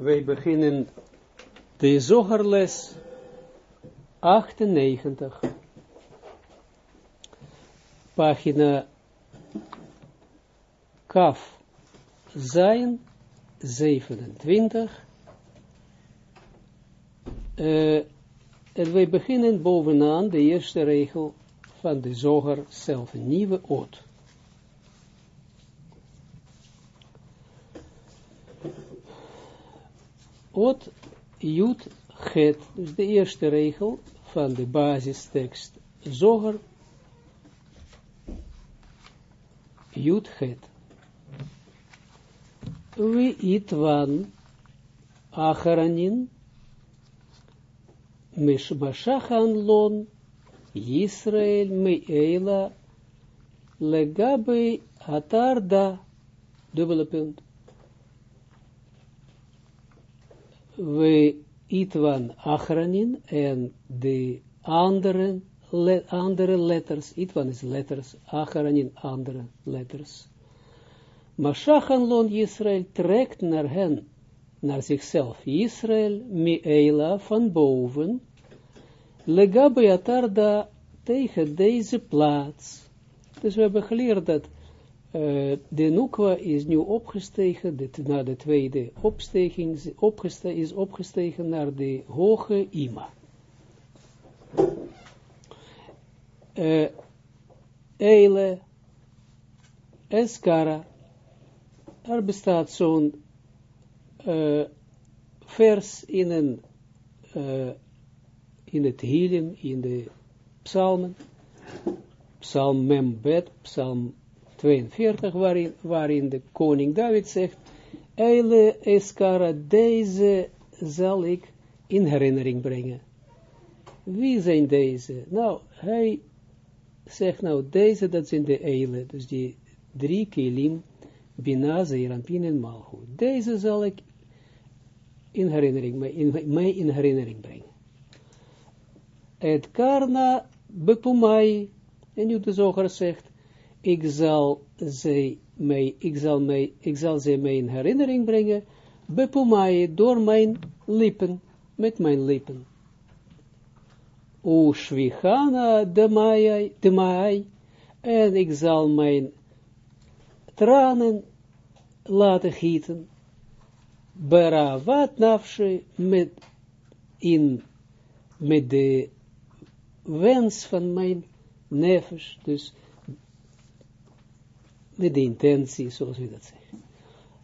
Wij beginnen de zogerles 98. Pagina Kaf zijn 27. Uh, en wij beginnen bovenaan de eerste regel van de zoger zelf, een nieuwe oot. Ot Jut Het, dus de eerste regel van de basistekst. Zoger, Jut Het. We itwan acharanin mishmashachan lon Yisrael me'ela legabe atarda dubbele punt we Itwan Achranin en de andere, andere letters, Itwan is letters, Achranin andere letters. Mashachan lon Israël trekt naar hen, naar zichzelf, Israël, Miela van boven, Legabe Atarda tegen deze plaats. Dus we hebben geleerd dat uh, de Nukwa is nu opgestegen, dit, na de tweede opsteging, opgeste, is opgestegen naar de hoge Ima. Uh, Eile, Eskara, er bestaat zo'n uh, vers in, een, in het Hilim, in de psalmen, psalm Membet, psalm 42, waarin, de koning David zegt, Eile Eskara, deze zal ik in herinnering brengen. Wie zijn deze? Nou, hij zegt nou, deze, dat zijn de Eile, dus die drie kilim, Bina, Zeerampin en Malchut. Deze zal ik in herinnering, mij in, in herinnering brengen. Het karna bepumai, en nu de zoger zegt, ik zal ze mij, ik zal mij, ik zal ze mij in herinnering brengen, bepumai door mijn lippen, met mijn lippen. O shvichana de mai, de mai, en ik zal mijn tranen laten gieten, beravat nafshe, met, in, met de wens van mijn nefesh, dus de intentie, zoals we dat zeggen.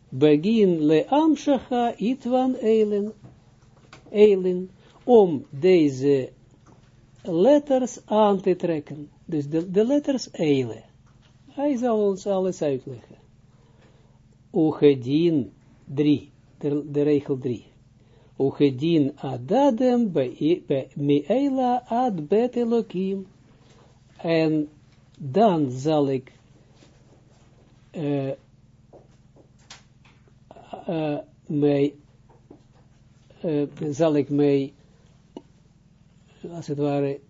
Begin le amshacha itwan eilen, eilen, om deze letters aan te trekken. Dus de, letters eilen. Hij zal ons alles uitleggen. Ugedin 3, de, de regel 3. Ugedin adadem be eila ad bet elokim. En dan zal ik uh, uh, mij, uh, zal ik mij, als het ware,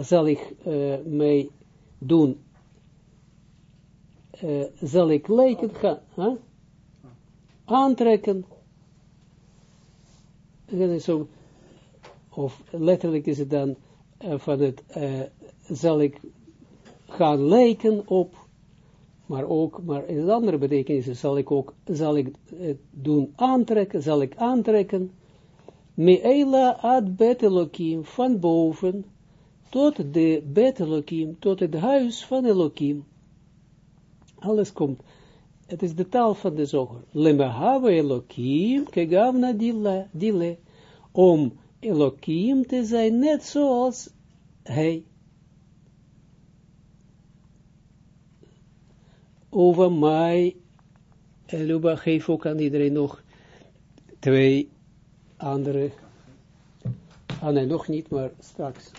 zal ik mij doen, zal ik lijken gaan, huh? aantrekken, zo, of letterlijk is het dan van het, zal ik gaan lijken op maar ook, maar in andere betekenis zal ik ook, zal ik het doen aantrekken, zal ik aantrekken, me'ela ad betelokim, van boven, tot de betelokim, tot het huis van Elohim. Alles komt, het is de taal van de zoger. Lemehave Elohim, kegavna dile, om Elohim te zijn, net zoals hij. Over mij, Luba, geef ook aan iedereen nog twee andere, ah nee, nog niet, maar straks.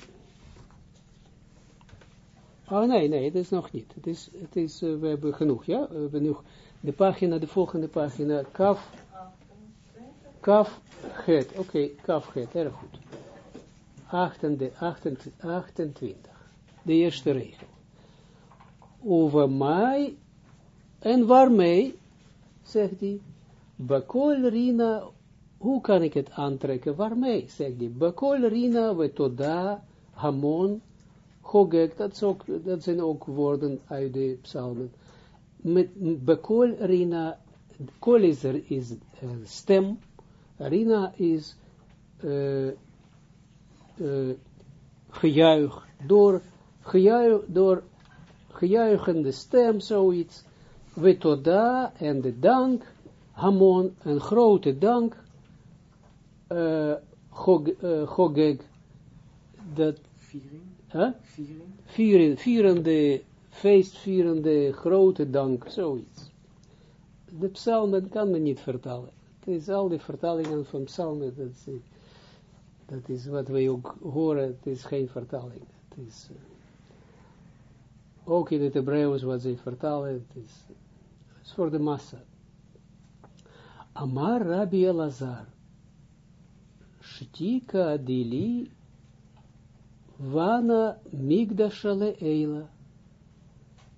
Ah nee, nee, het is nog niet. Het is, het is, uh, we hebben genoeg, ja? We hebben nog de pagina, de volgende pagina, kaf, kaf, het, oké, kaf, het, erg goed. 28, 28, de eerste regel. Over mij en waarmee, zegt hij, Bakol rina, hoe kan ik het aantrekken? Waarmee? Zegt hij, Bakol rina we toda hamon hogek, dat, ook, dat zijn ook woorden uit de psalmen. Met bekol rina, kol is uh, stem, rina is uh, door, gejuich, door gejuichende stem, zoiets, we toda en de dank, hamon, een grote dank, uh, gog, uh, gogeg, dat, Viering? huh? Viering? vieren, vierende, feestvierende, grote dank, zoiets. De psalmen kan men niet vertalen. Het is al die vertalingen van psalmen, dat is, dat is wat wij ook horen, het is geen vertaling. Het is, uh, ook in het Hebreeuws wat zij vertalen, het is, is voor de massa. Amar Rabbi Elazar, Shtika Dili, Vana Migdashale Eila.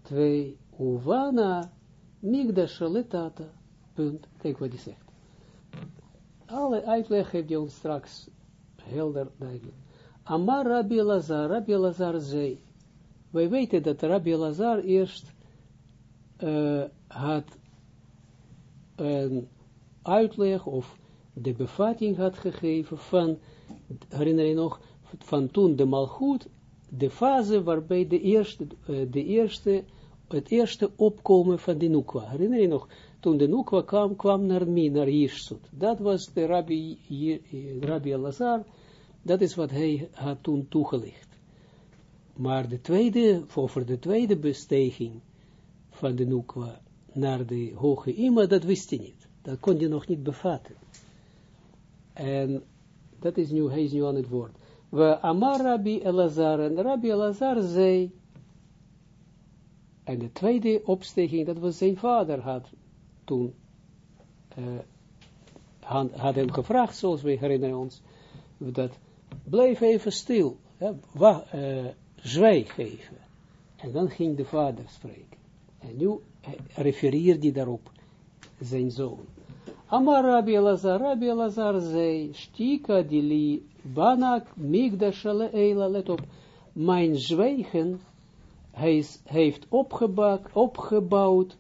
Twee, Uvana Migdashale Tata. Punt. Kijk wat hij zegt. Alle uitleg heeft hij ons straks helder duidelijk. Amar Rabbi Lazar, Rabbi Lazar zei. Wij weten dat Rabbi Lazar eerst uh, had een uitleg of de bevatting had gegeven van, herinner je nog, van toen de malgoed, de fase waarbij de eerste, de eerste, het eerste opkomen van de Nukwa. Herinner je nog, toen de Nukwa kwam, kwam naar Mi, naar Jirsut. Dat was de Rabbi, Rabbi Lazar, dat is wat hij had toen toegelicht. Maar de tweede, over de tweede bestijging van de Nukwa naar de hoge Ima, dat wist hij niet. Dat kon je nog niet bevatten. En dat is nu, hij is nu aan het woord. We Amar Rabbi Elazar, en Rabbi Elazar zei, en de tweede opsteking, dat was zijn vader had toen, uh, had, hem gevraagd, zoals we herinneren ons, dat blijf even stil, hè, wacht, uh, zwijg even. En dan ging de vader spreken. En nu refereert hij daarop zijn zoon. Amar Rabbi Elazar, Rabbi zei, stika dili banak migdashale eila, let op, mijn zwijgen, heeft opgebouwd, opgebouwd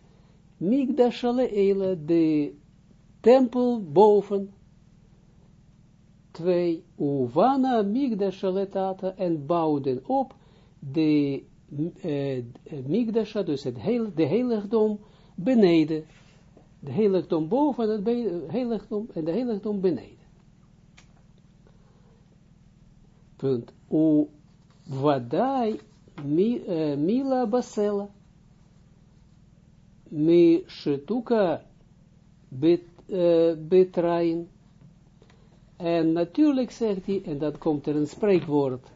migdashale eila, de tempel boven, twee, uvana migdashale tata, en bouwden op de uh, migdasha, dus het heil, de heiligdom beneden, de heiligdom boven het heiligdom en de heiligdom beneden. Punt. U vadai mi, uh, mila basela mi shetuka bet, uh. En natuurlijk zegt hij, en dat komt er een spreekwoord,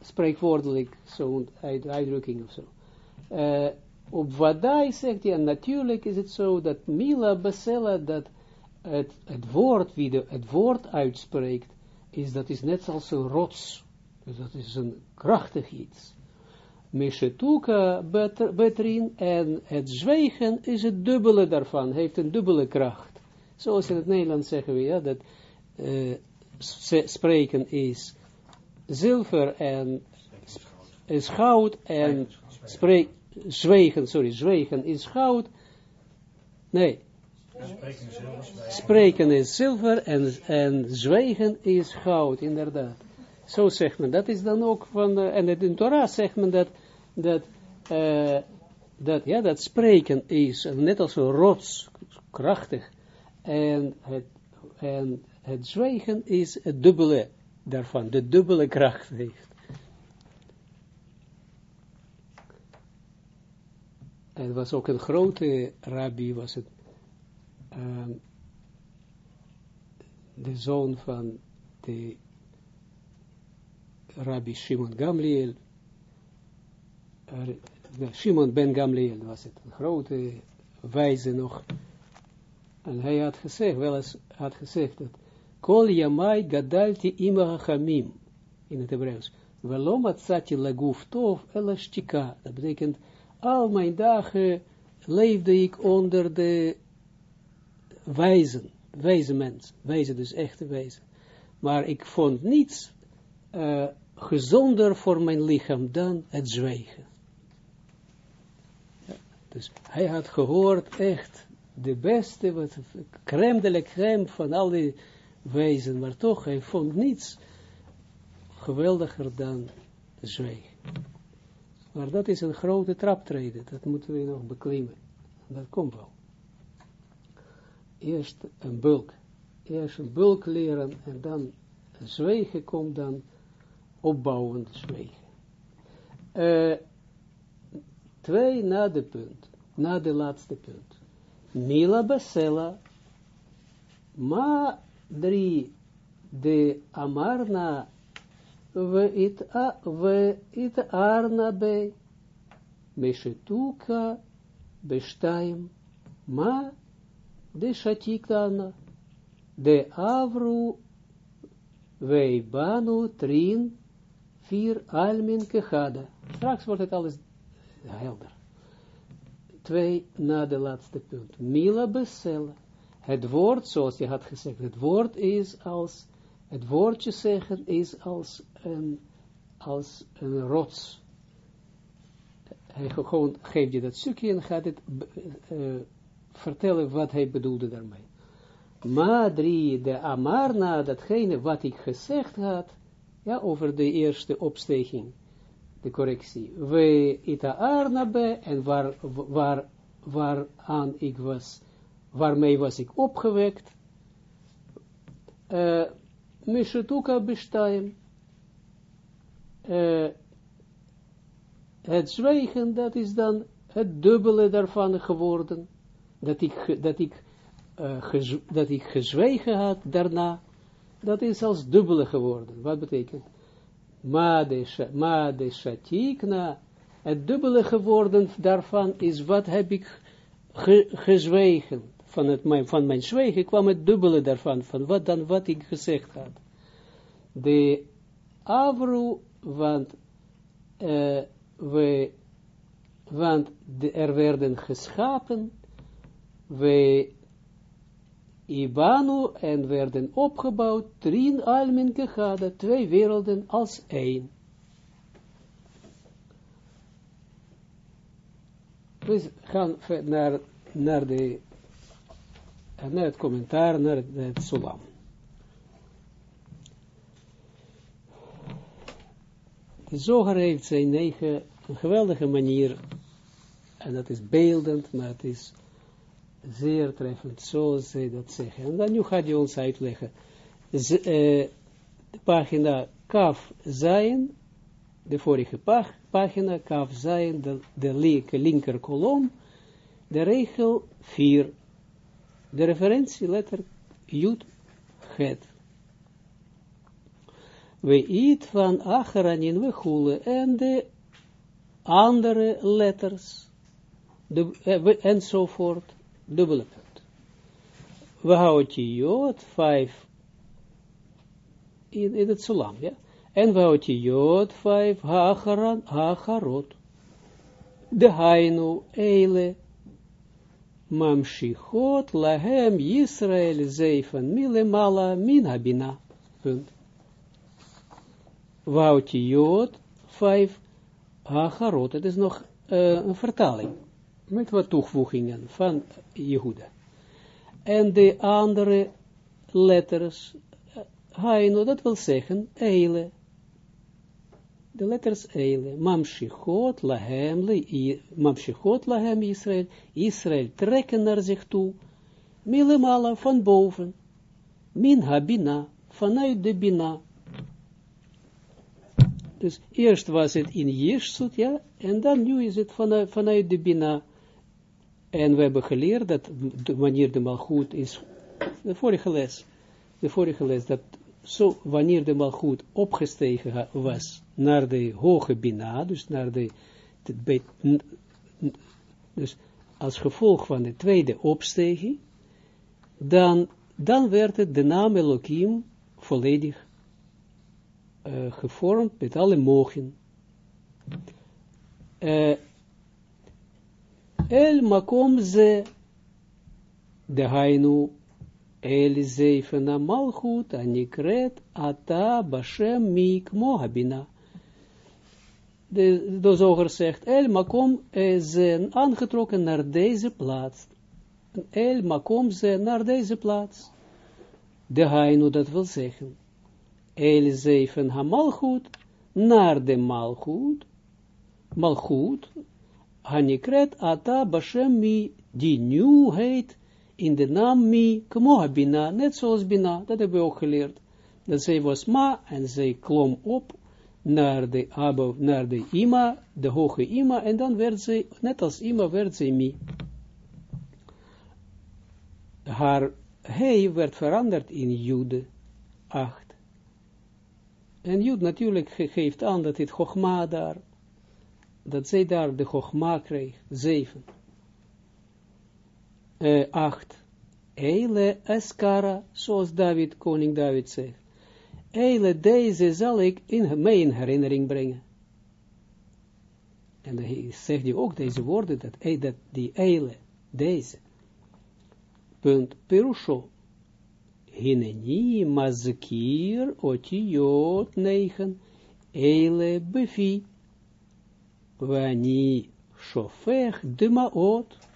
spreekwoordelijk, zo'n uit, uitdrukking of zo. Uh, op Wadai zegt hij, natuurlijk is het zo, dat Mila Basela, dat het, het woord, wie de, het woord uitspreekt, is, dat is net als een rots. Dus dat is een krachtig iets. Meshetuka betrin, en het zwijgen is het dubbele daarvan, heeft een dubbele kracht. Zoals in het Nederlands zeggen we, ja, dat uh, spreken is zilver en is goud en zwegen, sorry, zwegen is goud. Nee. Spreken is zilver en, en zwijgen is goud, inderdaad. Zo zegt men. Dat is dan ook van, uh, en in Torah zegt men dat, dat, uh, dat, ja, dat spreken is net als een rots, krachtig, en het, en het zwijgen is het dubbele daarvan, de dubbele kracht heeft. En was ook een grote rabbi, was het, um, de zoon van de rabbi Shimon Gamliel, Shimon ben Gamliel was het, een grote wijze nog, en hij had gezegd, wel eens had gezegd dat, Kol yamai gadalti ima chamim, in het Hebreeuws, laguf dat betekent, al mijn dagen leefde ik onder de wijzen, wijze mens, wijze dus echte wijze. Maar ik vond niets uh, gezonder voor mijn lichaam dan het zwijgen. dus hij had gehoord echt de beste, wat, crème de la crème van al die wijzen, maar toch, hij vond niets geweldiger dan zwijgen. Maar dat is een grote traptreden, dat moeten we nog beklimmen. Dat komt wel. Eerst een bulk. Eerst een bulk leren en dan zwegen komt dan opbouwend zwegen. Uh, twee na de punt, na de laatste punt. Mila basela, ma drie de amarna we it, a, we it arna be, meshetuka bestaim, ma de shatikana, de avru banu trin, vier almin kechada. Straks wordt het alles helder. Twee na de laatste punt. Mila besella. Het woord, zoals je had gezegd, het woord is als, het woordje zeggen is als een, als een rots. Hij gewoon geeft je dat stukje en gaat het uh, vertellen wat hij bedoelde daarmee. Maar drie, de amarna, datgene wat ik gezegd had, ja, over de eerste opsteging, de correctie. We ita arnabe, en waar, waar, waar aan ik was, waarmee was ik opgewekt, uh, Mishetuka bestaim, uh, het zwijgen, dat is dan het dubbele daarvan geworden, dat ik, dat ik, uh, dat ik gezwegen had daarna, dat is als dubbele geworden. Wat betekent? Ma shatikna, het dubbele geworden daarvan is, wat heb ik ge, gezwegen? Van, het, mijn, van mijn zwegen kwam het dubbele daarvan, van wat dan wat ik gezegd had. De avru, want, uh, we, want de, er werden geschapen, we Ibanu en werden opgebouwd, trin almin gehad, twee werelden als één. We gaan naar, naar, de, naar het commentaar, naar het, Sulam. De zoger zijn negen, een geweldige manier, en dat is beeldend, maar het is zeer treffend, zoals zij dat zeggen. En dan nu gaat hij ons uitleggen. Uh, de pagina Kaf zijn, de vorige pag, pagina Kaf zijn, de, de linker kolom, de regel 4, de referentieletter Jut Het. We iets van Acharanin we goelen en de andere letters, de, uh, enzovoort dubbele punt. We houden jood, vijf, in, in het salam, ja. En we houden vijf, hacharan, hacharot. De hainu, eile, mamshichot, lahem, Yisrael, zeifen, mala, min habina. Punt. Jood, vijf, hacharot. Het is nog een vertaling met wat toevoegingen van Jehuda. En de andere letters, Haino, dat wil zeggen, Eile. De letters Eile. Mamshichot, Lahem, Mamshichot, Lahem, Israël. Israël trekken naar zich toe. Milemala, van boven. Min habina, vanuit de bina. Dus eerst was het in Jirsut, ja, en dan nu is het vanuit, de bina. En we hebben geleerd dat wanneer de malgoed is, de vorige les, de vorige les, dat zo, wanneer de malgoed opgestegen was naar de hoge bina, dus naar de, dus als gevolg van de tweede opsteging, dan, dan werd het de naam Elohim volledig uh, gevormd met alle mogen. Uh, El makom ze, de hainu el zeven malchut anikret ata bashem mik mohabina. De, de zegt, el makom zijn aangetrokken naar deze plaats. El makom ze naar deze plaats. De hainu dat wil zeggen. El zeven hamalchut naar de malchut. Malchut. Hanikret ata bashem mi die nu heet in de naam mi, kmoha bina, net zoals bina, dat hebben we ook geleerd. Dat zij was ma, en zij klom op naar de abba, naar de ima, de hoge ima, en dan werd zij, net als ima, werd zij mi. Haar hij werd veranderd in jude, acht. En jude natuurlijk geeft aan dat het chogma daar, dat zij daar de chogma kreeg, zeven uh, acht. Eile eskara, zoals David, koning David zegt. Eile deze zal ik in mijn herinnering brengen. En hij zegt hij ook deze woorden, dat, dat die eile, deze. Punt, perusho. Hineni mazkir otiot negen, eile befi. Wani de maot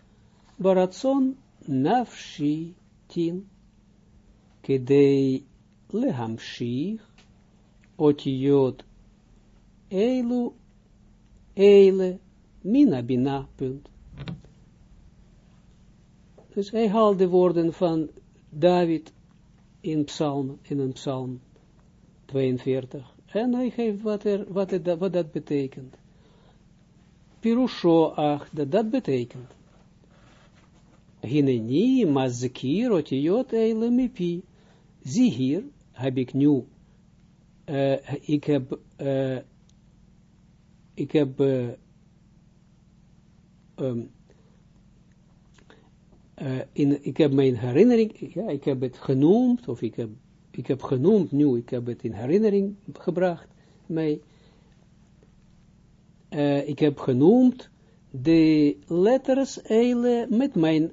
Baratson nafshi tin, kedei lehamshich, otiot eilu, eile, mina bina, punt. Dus hij haalt de woorden van David in psalm, in een psalm 42. En hij geeft wat, er, wat, het, wat dat betekent. Pirusho ach, dat dat betekent hineni mazkir otiot mipi. Zie hier, heb ik nu, ik heb, ik heb, in, ik heb mijn herinnering, ja, ik heb het genoemd, of ik heb, ik heb genoemd nu, ik heb het in herinnering gebracht, mij, ik heb genoemd de letters eile met mijn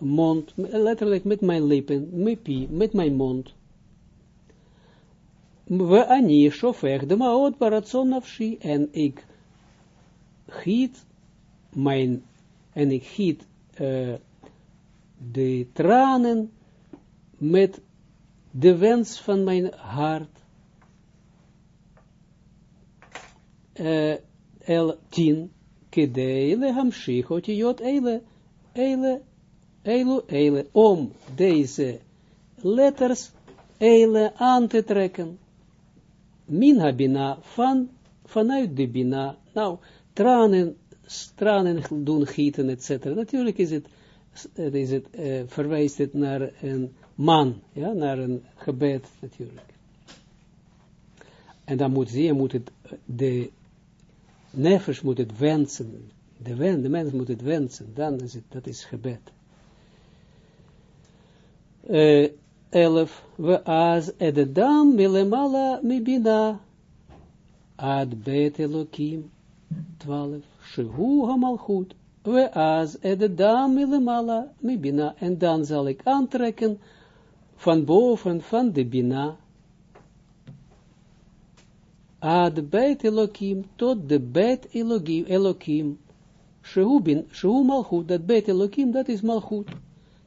mond, letterlijk met mijn lippen, met, met mijn mond. We ani shofech de maot baratson nafshi, en ik giet mijn, en ik giet uh, de tranen met de wens van mijn hart. Uh, el tien, kedele hamshich, otiot eile, eile Eilu, eile, om deze letters eile aan te trekken. Min habina, van, vanuit de bina. Nou, tranen, tranen doen gieten, etc. Natuurlijk is het, is het uh, verwijst het naar een man, ja, naar een gebed, natuurlijk. En dan moet je moet het, de nefesh moet het wensen, de, wen, de mens moet het wensen, dan is het, dat is gebed uh, elf, we az ededam milemala mibina, ad bet elokim, twaalf, shehu hamalchut, we az ededam milemala mibina, en dan zal ik aantrekken van boven van de bina, ad bet elokim, tot de bet elokim, shehu, bin, shehu malchut, dat bet elokim, dat is malchut.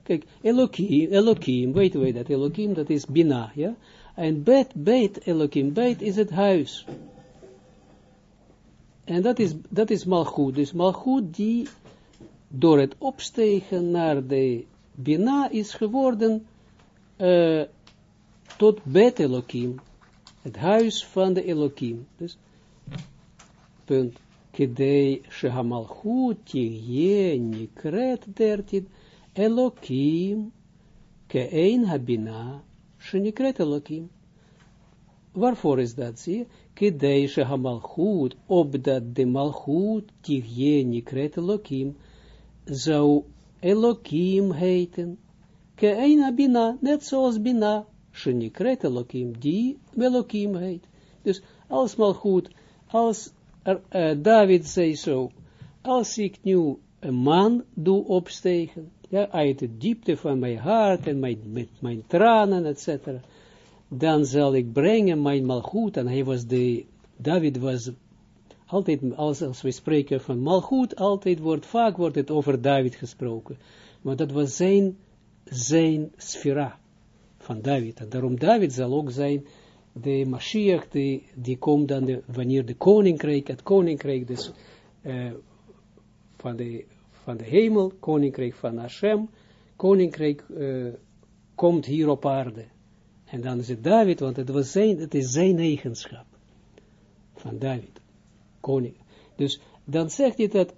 Kijk, Elohim, Elohim, weten wij dat, Elohim, dat is Bina, ja. En bet, bet, Elohim, bet is het huis. En dat is, dat is malchut. Dus malchut die door het opstegen naar de Bina is geworden uh, tot bet Elohim. Het huis van de Elohim. Dus, punt. Kedei shehamalchut tigye nikret dertid Elokim, kein habina, shenikret Elokim. Waarvoor is dat, zie je? De malchut, tigje nikret Elokim, zou Elokim heten. Kein habina, net zoals bina, shenikret Elokim, die Elokim heet. Dus als malchut, als uh, David zei zo, als ik nu een man doe opstegen, ja, uit de diepte van mijn hart en mijn, met mijn tranen, etc., dan zal ik brengen mijn malgoed, en hij was de, David was altijd, als, als we spreken van malgoed, altijd wordt, vaak wordt het over David gesproken, maar dat was zijn, zijn sfera van David, en daarom David zal ook zijn, de Mashiach, die, die komt dan, de, wanneer de koninkrijk, het koninkrijk dus, uh, van, de, van de hemel, koninkrijk van Hashem, koninkrijk uh, komt hier op aarde. En dan is het David, want het, was zijn, het is zijn eigenschap van David, koning. Dus dan zegt hij dat,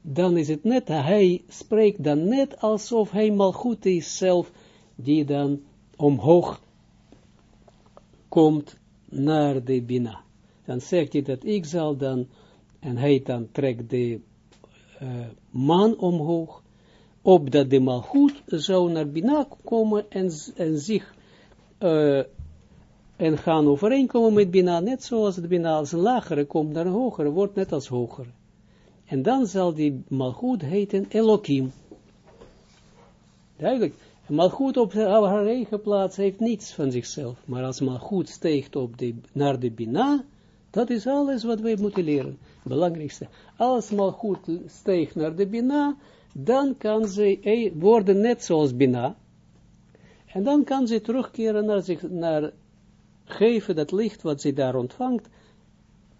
dan is het net, hij spreekt dan net alsof hij goed is zelf, die dan omhoog komt naar de Bina. Dan zegt hij dat ik zal dan, en hij dan trekt de uh, man omhoog, opdat de malgoed zou naar Bina komen en, en zich uh, en gaan overeenkomen met Bina, net zoals het Bina als een lagere komt naar een hogere, wordt net als hogere. En dan zal die malgoed heten Elohim. Duidelijk. Malchut op haar eigen plaats heeft niets van zichzelf. Maar als Malchut steekt op naar de Bina, dat is alles wat wij moeten leren. Belangrijkste. Als Malchut steekt naar de Bina, dan kan ze worden net zoals Bina. En dan kan ze terugkeren naar zich, naar geven dat licht wat ze daar ontvangt,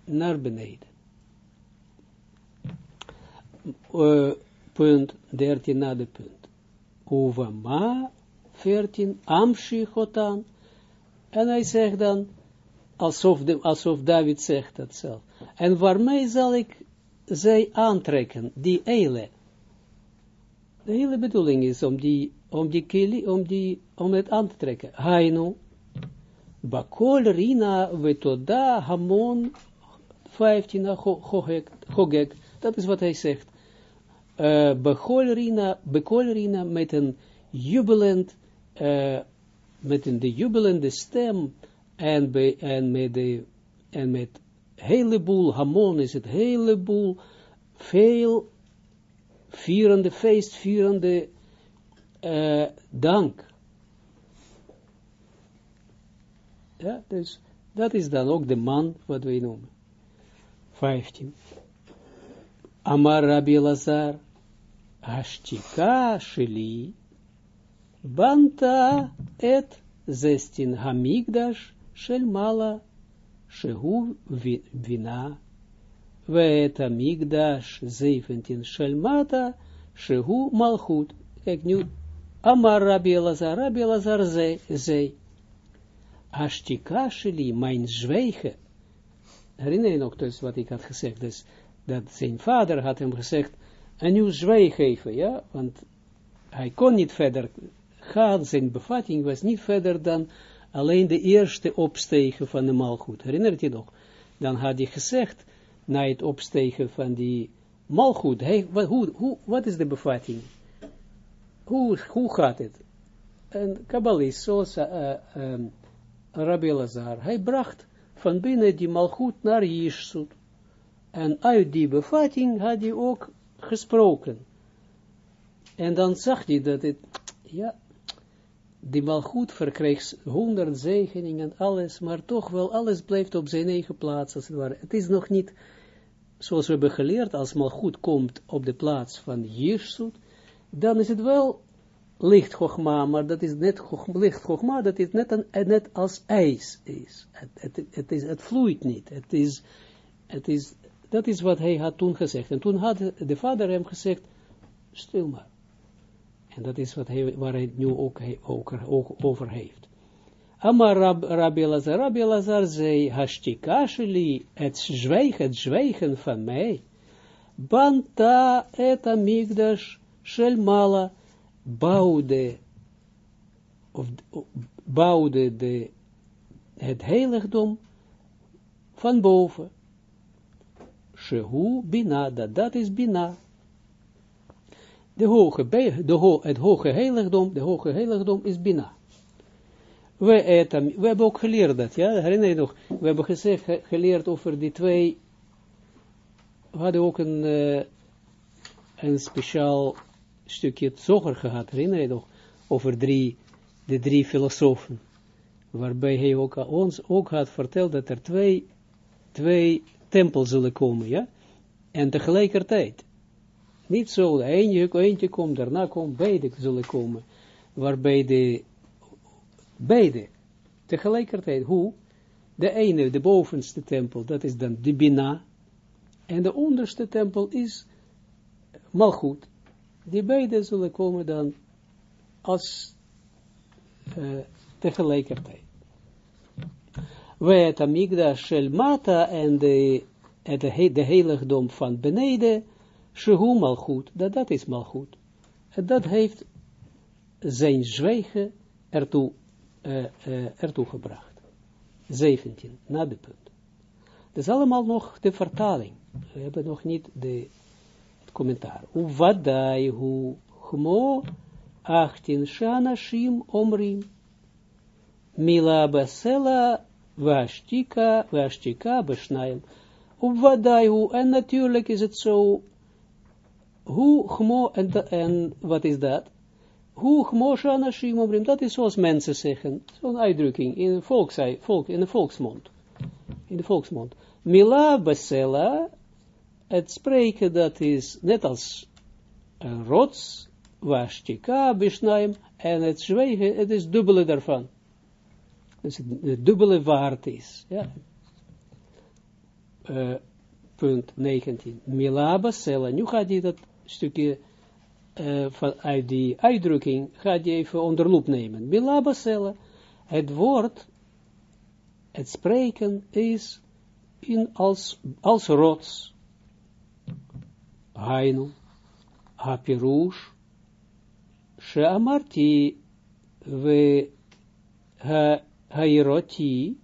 naar beneden. Uh, punt 13 na de punt. Uvama 14, Amshichotan. En hij zegt dan, alsof, de, alsof David zegt dat zelf. En waarmee zal ik zij aantrekken, die eile? De hele bedoeling is om die, om die kili, om die, om het aan te trekken. Hainu, bakol rina vetoda hamon 15 hogek, dat is wat hij zegt uh, bekolerina, met een jubelend, uh, met een de jubelende stem en, be, en, met de, en met heleboel, hamon is het heleboel, veel vierende feest, vierende uh, dank. Ja, dus dat is dan ook de man wat wij noemen. 15. Amar Rabbi Lazar, sheli, banta et zestin hamigdash shel mala, shehu vina, veet hamigdash zeventien shel mata, shehu malchut. Kijk nu, Amar Rabbi Lazar, Rabbi Lazar zei, Ashtika sheli, mijn zwijgen. Herinner je nog dus wat ik had gezegd, dat zijn vader had hem gezegd, een nieuw zwijg geven, ja, want hij kon niet verder gaan, zijn bevatting was niet verder dan alleen de eerste opstegen van de malgoed. Herinnert je nog? Dan had hij gezegd, na het opstegen van die malgoed, hey, wat, hoe, hoe, wat is de bevatting? Hoe, hoe gaat het? Een kabbalist, zoals uh, um, Rabbi Lazar, hij bracht van binnen die malgoed naar Jishsut. En uit die bevatting had hij ook gesproken. En dan zag hij dat het, ja, die malgoed verkreeg honderd zegeningen, alles, maar toch wel alles blijft op zijn eigen plaats, als het. Het is nog niet, zoals we hebben geleerd, als malgoed komt op de plaats van Jirsut, dan is het wel licht Chogma, maar dat is net licht dat is net, een, net als ijs is. Het, het, het, is. het vloeit niet, het is, het is dat is wat hij had toen gezegd. En toen had de vader hem gezegd, stil maar. En dat is wat hij, waar hij nu ook, ook, ook over heeft. Amar Rab, Rabbi Lazar, Rabbi Lazar zei, Hashtika sheli, het zwijgen, het zwijgen van mij, banta et amigdash shel mala, bouwde, of bouwde de, het heiligdom van boven, Shehu Bina, dat is Bina. De hoge, de ho, het hoge heiligdom, de hoge heiligdom is Bina. We, hebben ook geleerd dat, ja, herinner je nog, we hebben gezegd, geleerd over die twee, we hadden ook een, uh, een speciaal stukje zoger gehad, herinner je nog, over drie, de drie filosofen, waarbij hij ook ons ook had verteld dat er twee, twee tempels zullen komen, ja, en tegelijkertijd, niet zo, eentje, eentje komt, daarna komt, beide zullen komen, waarbij de, beide, tegelijkertijd, hoe, de ene, de bovenste tempel, dat is dan de Bina, en de onderste tempel is Malchut. Die beide zullen komen dan als uh, tegelijkertijd. Weet amigda shel mata en de, de heiligdom van beneden, shehu malchut, dat dat is malchut. En dat heeft zijn zwijgen ertoe, uh, uh, ertoe gebracht. 17, na de punt. Dat is allemaal nog de vertaling. We hebben nog niet de, het commentaar. Uvadai hu hmo achtin shanashim omrim. Mila basela vashtika vashtika besnaim. Uvadai hu, en natuurlijk is het zo, hoe hmo, en, en wat is dat? Hoe hmo shanashim omrim, dat is zoals mensen zeggen, zo'n uitdrukking in, volks, volk, in de volksmond. In de volksmond. Mila basela het spreken dat is net als een rots, wastika, bishnaim, en het zwijgen, het is dubbele daarvan. Dus het dubbele waard is. Ja. Uh, punt 19. Milaba sela. Nu gaat hij dat stukje uh, van, uit die uitdrukking, gaat hij even onder loep nemen. Milaba sela. Het woord, het spreken is in als, als rots. Hainu, Hapirush, Sheamarti, we Hairoti,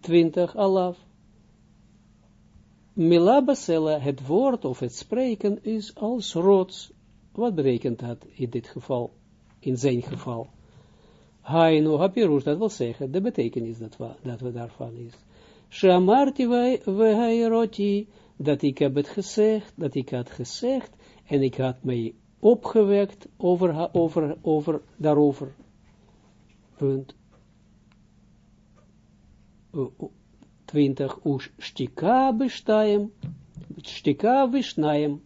20 alaf. Milabasela, het woord of het spreken is als rots. Wat betekent dat in dit geval, in zijn geval? Hainu, Hapirush, dat wil zeggen, de betekenis dat, we, dat we daarvan is. Shamarti we Hairoti, dat ik heb het gezegd, dat ik had gezegd, en ik had mij opgewekt over, over, over, daarover. Punt. 20. Stika bestaim, stika vishnaim,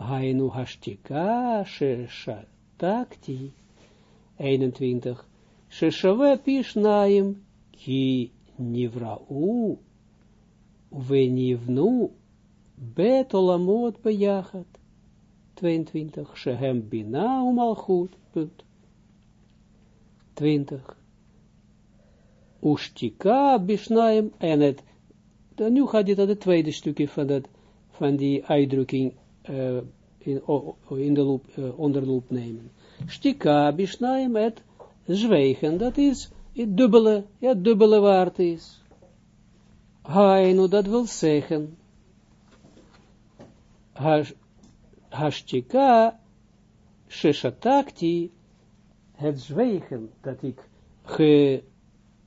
hainu hashtika sheshatakti. 21. Sheshave pishnaim, ki nivra'u, venivnu Bet olamot bejachat. 22. Shehem bina umalchut. Punt. 20. Ushtika bishnaim. En het, dan nu gaat dit aan het tweede stukje van, dat, van die uitdrukking in, in de loop, onder loop nemen. Stika bishnaim, het zwijgen, dat is het dubbele, ja, dubbele waard is. Hainu, dat wil zeggen, hashtika sheshatakti, het zwijgen, dat ik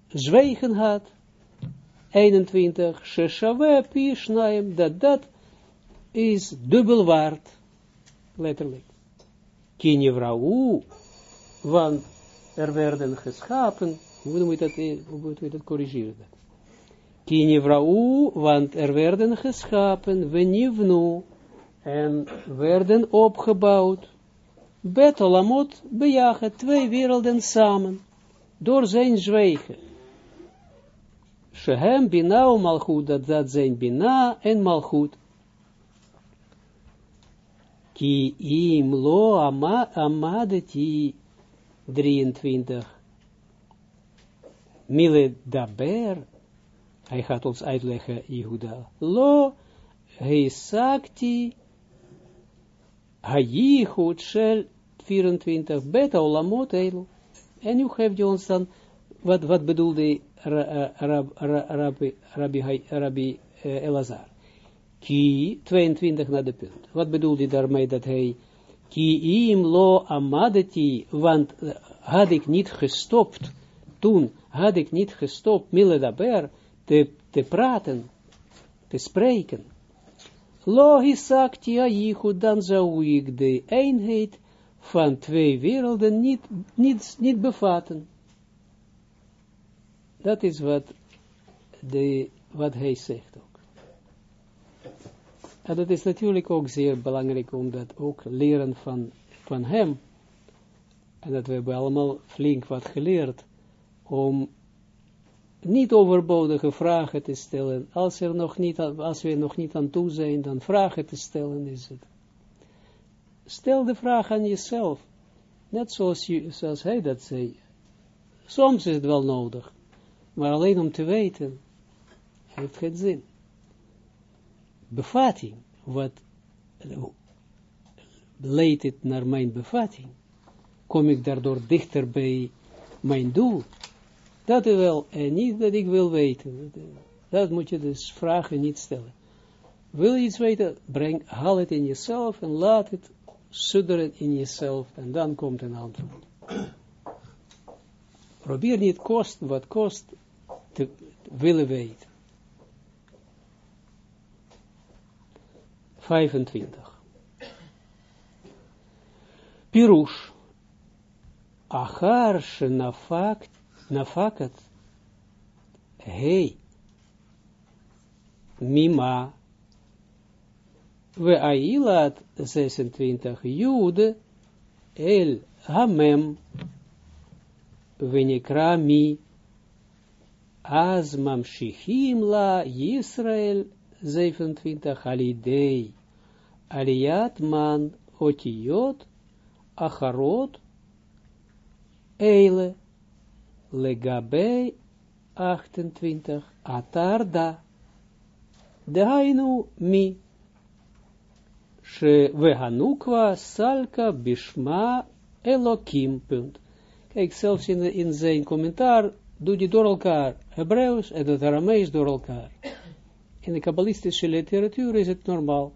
gezwegen had, 21, sheshave pishnaim, dat dat is dubbel waard, letterlijk. Kinjevrau, want er werden geschapen, hoe moet dat, je dat corrigeren? Kinjevrau, want er werden geschapen, venivnu, en werden opgebouwd. Betolamot bejagen twee werelden samen, door zijn zwijgen. Shehem bina malchut, dat dat zijn bina en malchut. Ki im lo ama, amadeti 23. Mile daber, hij gaat ons uitleggen, Jehuda. Lo, hij sakti, Hayichut shel 24 beta olamot elu. En nu geeft dan, wat, wat bedoelde Rabbi, Rabbi, Rabbi Elazar? Ki, 22 naar de punt. Wat bedoelde daarmee dat hij, ki im lo amadeti, want had ik niet gestopt, toen had ik niet gestopt, mille daber, te, te praten, te spreken. lo hisakti aichu, dan zou ik de eenheid van twee werelden niet, niet, niet bevatten. Dat is wat, de, wat hij zegt ook. En dat is natuurlijk ook zeer belangrijk om dat ook leren van, van hem. En dat we hebben allemaal flink wat geleerd om niet overbodige vragen te stellen. Als, er nog niet, als we nog niet aan toe zijn, dan vragen te stellen is het. Stel de vraag aan jezelf. Net zoals, je, zoals hij dat zei. Soms is het wel nodig. Maar alleen om te weten, heeft geen zin. Bevatting, wat leidt het naar mijn bevatting? Kom ik daardoor dichter bij mijn doel? Dat is wel, en niet dat ik wil weten. Dat moet je dus vragen niet stellen. Wil je iets weten, breng, haal het in jezelf en laat het sudderen in jezelf en dan komt een antwoord. Probeer niet kost wat kost te willen weten. 25. Pirush. Achar shenafakt nafakat, hey, mima, we ailat 26 jude, el hamem, venikra mi, az mamshichim la Yisrael 27 alidei, aliyat man otiyot, acharot, eile, legabe 28, atarda, dainu mi, vehanukwa salka bishma elokim, punt. Kijk, zelfs in, in zijn commentaar doet door elkaar Hebreeuws en het Aramees door elkaar. In de kabbalistische literatuur is het normaal.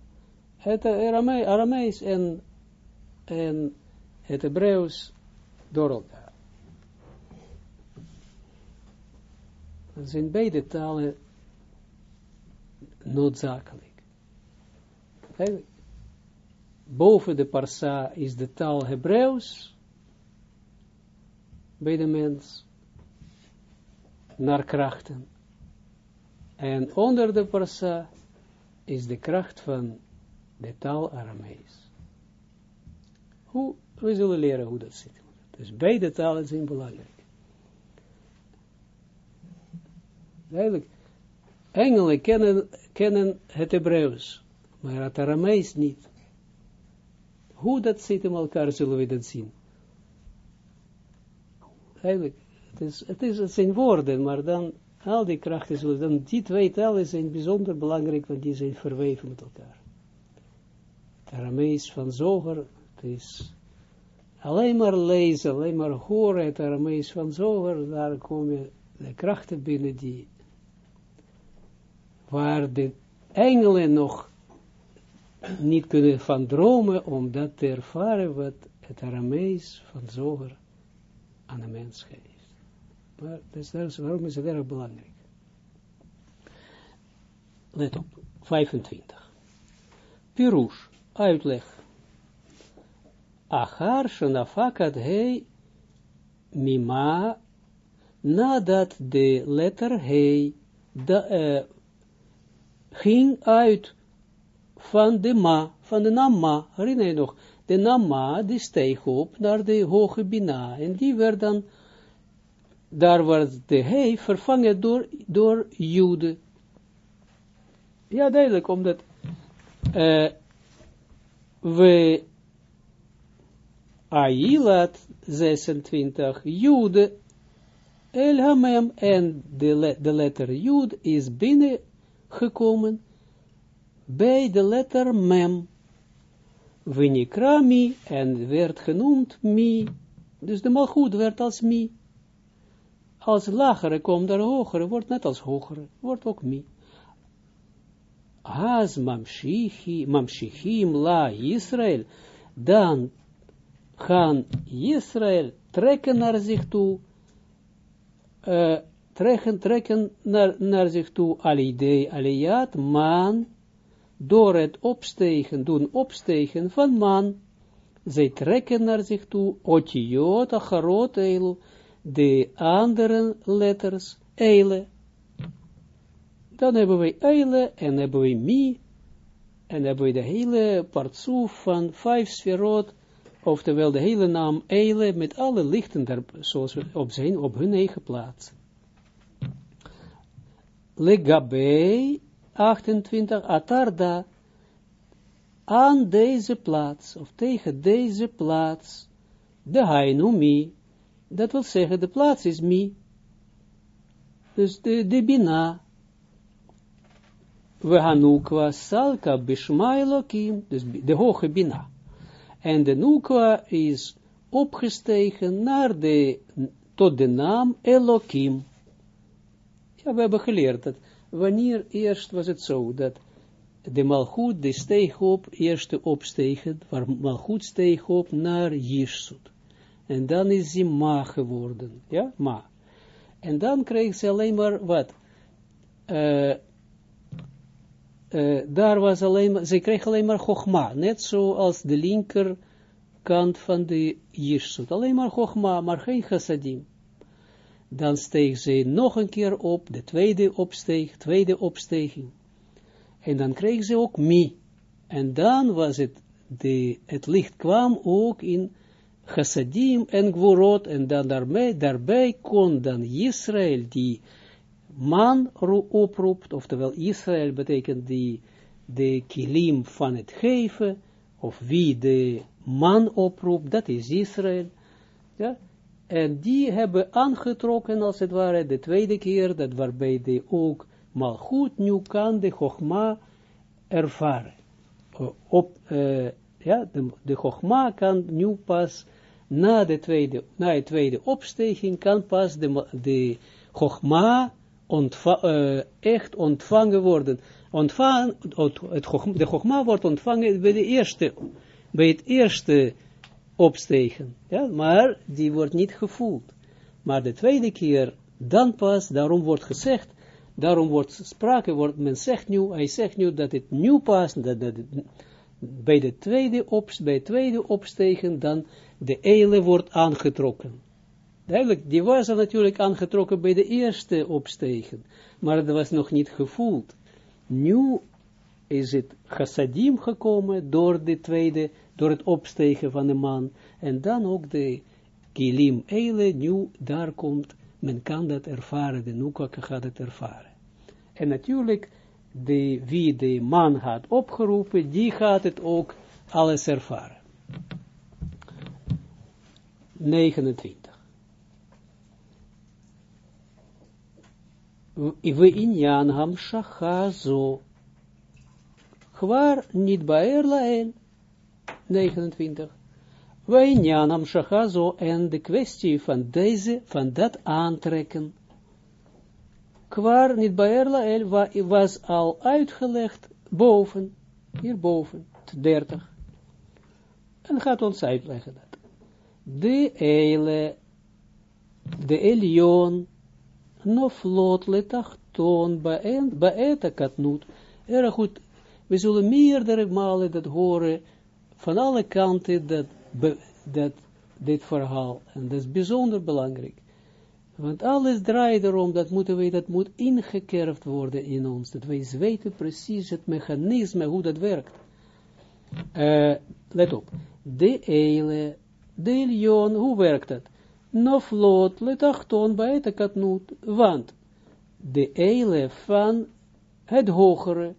Het Aramees en, en het Hebreeuws door elkaar. Dat zijn beide talen noodzakelijk. Boven de parsa is de taal Hebreeuws, bij de mens, naar krachten. En onder de parsa is de kracht van de taal Aramees. Hoe, we zullen leren hoe dat zit. Dus beide talen zijn belangrijk. Eigenlijk, engelen kennen, kennen het Hebreeuws, maar het Aramees niet. Hoe dat zit in elkaar, zullen we dat zien. Eigenlijk, het, is, zijn woorden, maar dan, al die krachten zullen, dan die twee talen zijn bijzonder belangrijk, want die zijn verweven met elkaar. Het Aramees van Zoger, het is alleen maar lezen, alleen maar horen het Aramees van Zoger, daar komen de krachten binnen die waar de engelen nog niet kunnen van dromen om dat te ervaren wat het Aramees van Zoger aan de mens geeft. Maar waarom is het erg belangrijk? Let op, 25. Pirush, uitleg. Achar shenafakat hei mima, nadat de letter hei, de, uh, ging uit van de ma, van de nama, herinner je nog, de nama, die steeg op naar de hoge bina, en die werd dan, daar werd de he vervangen door, door jude. Ja, duidelijk, omdat uh, we Ailat 26 jude, El Hamem en de, de letter Jud is binnen gekomen bij de letter mem. Vinikra mi en werd genoemd mi. Dus de malgoed werd als mi. Als lagere komt er hogere, wordt net als hogere, wordt ook mi. As mamshichi, mamshichim la Israël, dan gaan Israël trekken naar zich toe, uh, trekken, trekken naar, naar zich toe, alidei aliyat, man, door het opstegen, doen opstegen van man, zij trekken naar zich toe, otiot, acharot, elu, de andere letters, eile. Dan hebben we eile, en hebben we mi, en hebben we de hele partsoef van vijf sferot, oftewel de hele naam eile, met alle lichten daar, zoals we op zijn, op hun eigen plaats. Legabei 28 atarda aan deze plaats, of tegen deze plaats, de hainu mi, dat wil zeggen, de plaats is mi, dus de, de bina, we hanukwa salka bishma elokim, dus de hoge bina, en de nukwa is opgestegen naar de, tot de naam elokim, ja, we hebben geleerd dat wanneer eerst was het zo, dat de malgoed, de steeg op, eerste opstegen, waar malgoed steeg op naar Jirsut. En dan is ze ma geworden, ja, ma. En dan kreeg ze alleen maar wat, uh, uh, daar was alleen maar, ze kreeg alleen maar Chogma, net zoals de linkerkant van de Jirsut. Alleen maar Chogma, maar geen chassadim dan steeg ze nog een keer op, de tweede opsteeg, tweede opsteging. En dan kreeg ze ook mi. En dan was het, de, het licht kwam ook in chassadim en gvorot, en dan daarmee, daarbij kon dan Israël, die man oproept, oftewel Israël betekent die, de kilim van het geven, of wie de man oproept, dat is Israël, ja, en die hebben aangetrokken, als het ware, de tweede keer, dat waarbij de ook goed nu kan de Chogma ervaren. Op, uh, ja, de, de Chogma kan nu pas, na de tweede, na de tweede opstijging, kan pas de, de Chogma uh, echt ontvangen worden. Ontvang, het, de Chogma wordt ontvangen bij, de eerste, bij het eerste opstegen. Ja, maar die wordt niet gevoeld. Maar de tweede keer, dan pas, daarom wordt gezegd, daarom wordt sprake, wordt, men zegt nu, hij zegt nu dat het nu pas, dat, dat, bij de tweede, op, bij tweede opstegen, dan de eile wordt aangetrokken. Duidelijk, die was er natuurlijk aangetrokken bij de eerste opstegen, maar dat was nog niet gevoeld. Nu is het chassadim gekomen door de tweede door het opstegen van de man, en dan ook de kilim eile, nu daar komt, men kan dat ervaren, de nukaka gaat het ervaren. En natuurlijk, de, wie de man had opgeroepen, die gaat het ook alles ervaren. 29. We in Janham Shacha zo. Waar niet Erlael. 29. Wijnjanam shachazo en de kwestie van deze, van dat aantrekken. Kwar niet Erlael was al uitgelegd boven, hierboven, 30. En gaat ons uitleggen dat. De eile, de elion, noflot letachton, baeta katnut. Erg goed, we zullen meerdere malen dat horen, van alle kanten dat, dat, dit verhaal. En dat is bijzonder belangrijk. Want alles draait erom, dat, moeten wij, dat moet ingekerfd worden in ons. Dat wij weten precies het mechanisme, hoe dat werkt. Uh, let op. De eile, de elion, hoe werkt dat? Noflot, letachton, het katnoot. Want de eile van het hogere,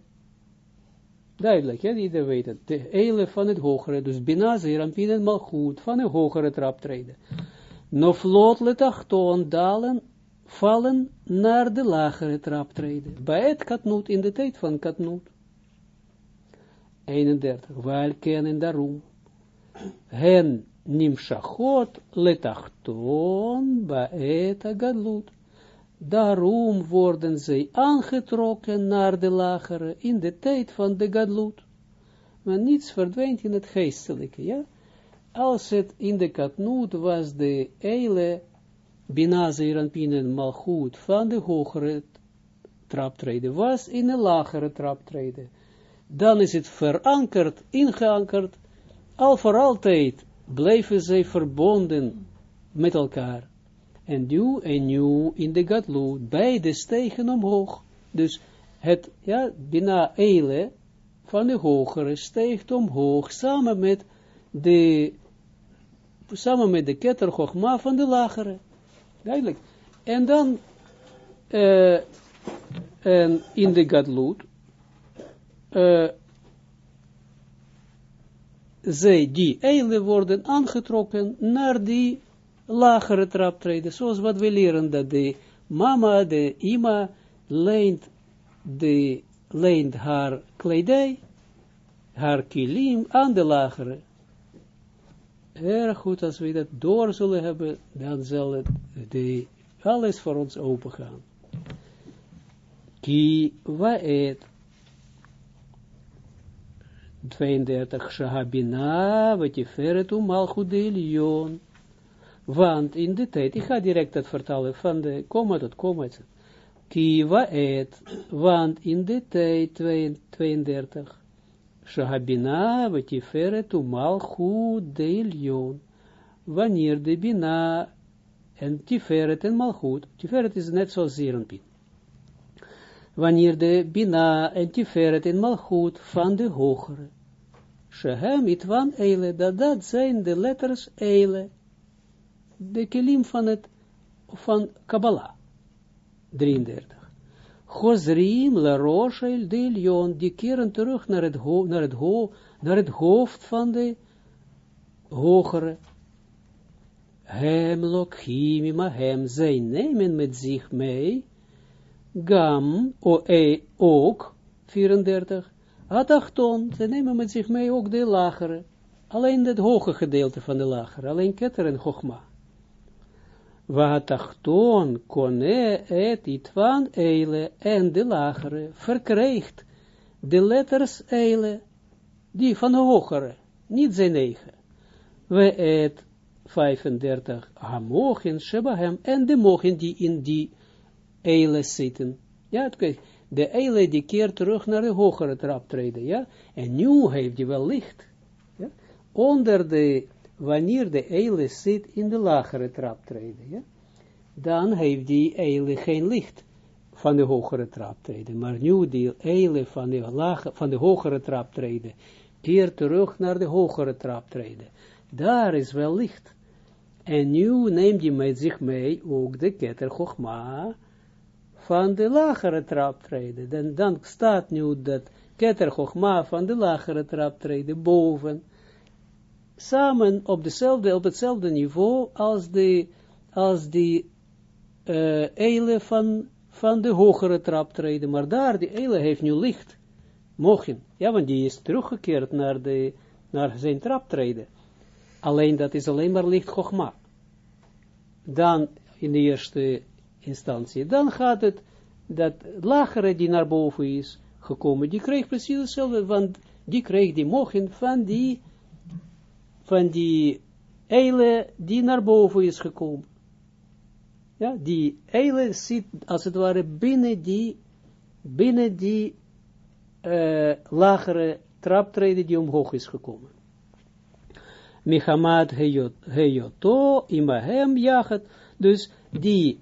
Duidelijk, ja, iedereen weet het. De eile van het hogere, dus Bina, Zerampin en Malchut, van een hogere traptreden. Noflot letachton dalen, vallen naar de lagere traptreden. Bij het katnoot, in de tijd van katnoot. 31. Waar kennen daarom. Hen nimshachot letachton baet gadlut. Daarom worden zij aangetrokken naar de lagere in de tijd van de gadlut. Maar niets verdwijnt in het geestelijke, ja. Als het in de katnoot was de eile binazer en malchut van de hogere traptreden, was in de lagere traptreden. dan is het verankerd, ingeankerd, al voor altijd blijven zij verbonden met elkaar. En nu en nu in de Gadlut, beide stegen omhoog. Dus het, ja, Bina Eile van de hogere steegt omhoog, samen met de, samen met de Chochma van de lagere. Duidelijk. En dan, uh, en in de Gadlut, uh, zij, die Eile worden aangetrokken naar die lagere traptreden, zoals wat we leren, dat de mama, de ima, leent, de, leent haar kledij, haar kilim aan de lagere. Erg goed, als we dat door zullen hebben, dan zal het de, alles voor ons open gaan. Ki waet 32 Shahabina, Malchut de Elion. Want in de tijd, ik ga direct het vertalen van de komma tot komma. Kiva et, want in de tijd 32, Shahabina, malchut de Ilion. Wanneer de Bina en Tiferet en Malchut, Tiferet is net zoals Zerenpin. Wanneer de Bina en Tiferet en Malchut van de hogere. Shehem itwan eile, dat dat zijn de letters eile de kelim van het, van Kabbalah. 33. Chosrim la roshel de lion, die keren terug naar het, ho naar, het hoofd van de hogere. Hem lokhim hem, zij nemen met zich mee, gam, o, e, ook, 34, atachton, ze nemen met zich mee ook de lagere, alleen het hoge gedeelte van de lagere, alleen ketter en chogma. Waatachton kone et itwan eile en de lagere verkrijgt de letters eile, die van de hogere, niet zijn eigen. We et 35 hamochen shebahem en de mochen die in die eile zitten. Ja, de eile die keert terug naar de hogere trap treden, ja, en nu heeft hij wel licht. Ja? Onder de wanneer de eile zit in de lagere traptreden, ja, dan heeft die eile geen licht van de hogere traptreden. Maar nu die eile van de, lage, van de hogere traptreden keert terug naar de hogere traptreden. Daar is wel licht. En nu neemt hij met zich mee ook de ketter van de lagere traptreden. Dan, dan staat nu dat ketter Chogma van de lagere traptreden boven samen op, dezelfde, op hetzelfde niveau als de, als die uh, eile van, van de hogere traptreden. Maar daar, die eile heeft nu licht. Mogen. Ja, want die is teruggekeerd naar, de, naar zijn traptreden. Alleen dat is alleen maar licht Chogma. Dan in de eerste instantie. Dan gaat het, dat lagere die naar boven is gekomen, die kreeg precies hetzelfde, want die kreeg die mogen van die van die eile die naar boven is gekomen. Ja, die eile zit als het ware binnen die, binnen die uh, lagere traptreden die omhoog is gekomen. Michamad heyoto imahem jachat, dus die